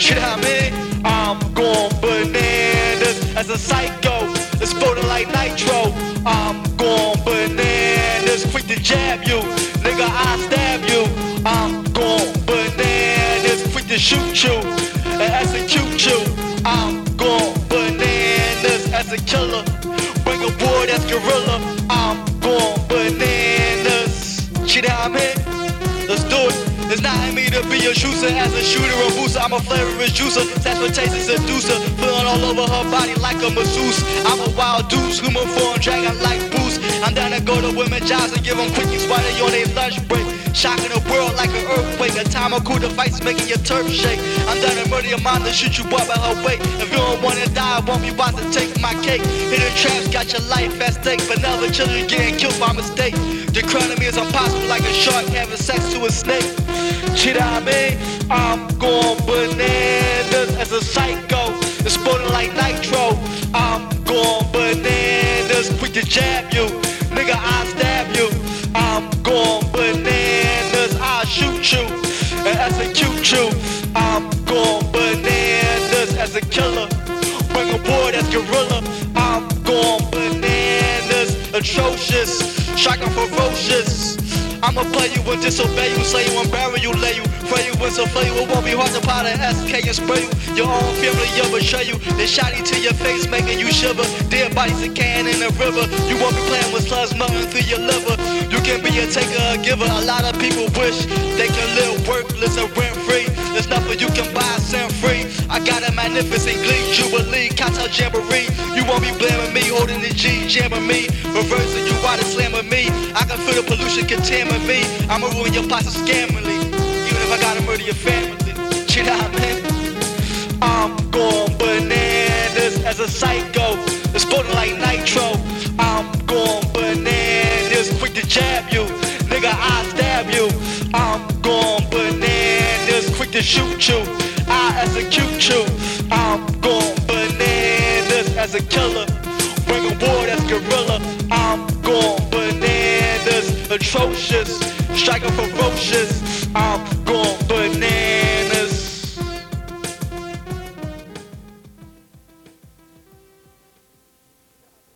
Shit, I mean, I'm going bananas as a psycho. Exploding like nitro. I'm going bananas, quick to jab you. Nigga, I stab you. I'm going bananas, quick to shoot you and execute you. I'm going bananas as a killer. Bring a war that's gorilla. I'm going bananas. Shit, do it. In me to be a shooter as a shooter or booster. I'm a flavorous juicer, transportation seducer. Feeling all over her body like a masseuse. I'm a wild deuce, human form, dragon like boost. I'm down to go to women jobs and give them quickies while they on their lunch break. Shocking the world like an earthquake. A time of cool device making your turf shake. I'm down to murder your mind to shoot you up at her weight. If you don't wanna die, I won't be about to take my cake. Hidden traps got your life at stake. Vanilla children getting killed by mistake. The economy is impossible like a shark having sex to a snake. Shit, I mean, I'm going bananas as a psycho. Exploding like nitro. I'm going bananas, quick to jab you. Nigga, I stab you. I'm going bananas, I shoot you and execute you. I'm going bananas as a killer. Bring a war that's gorilla. I'm going bananas, atrocious, shocking ferocious. I'ma play you and disobey you, slay you and bury you, lay you, pray you and souffle you. It won't be hard to powder SK and spray you. Your own family will betray you. They shotty to your face, making you shiver. Dead bodies a can in the river. You won't be playing with slugs melting through your liver. You can be a taker or giver. A lot of people wish they can live workless and rent free. There's nothing you can buy, sent free. Got a magnificent glee, jubilee, cocktail jamboree. You won't be blaming me, holding the G, jamming me, reversing you while slamming me. I can feel the pollution contaminate me. I'ma ruin your pasta scammingly, even if I gotta murder your family. Shit, I man. I'm going bananas as a psycho, exploding like nitro. I'm going bananas, quick to jab you, nigga. I stab you. I'm going bananas, quick to shoot you. I execute you. I'm going bananas as a killer. Bring a war that's gorilla. I'm going bananas, atrocious, striking ferocious. I'm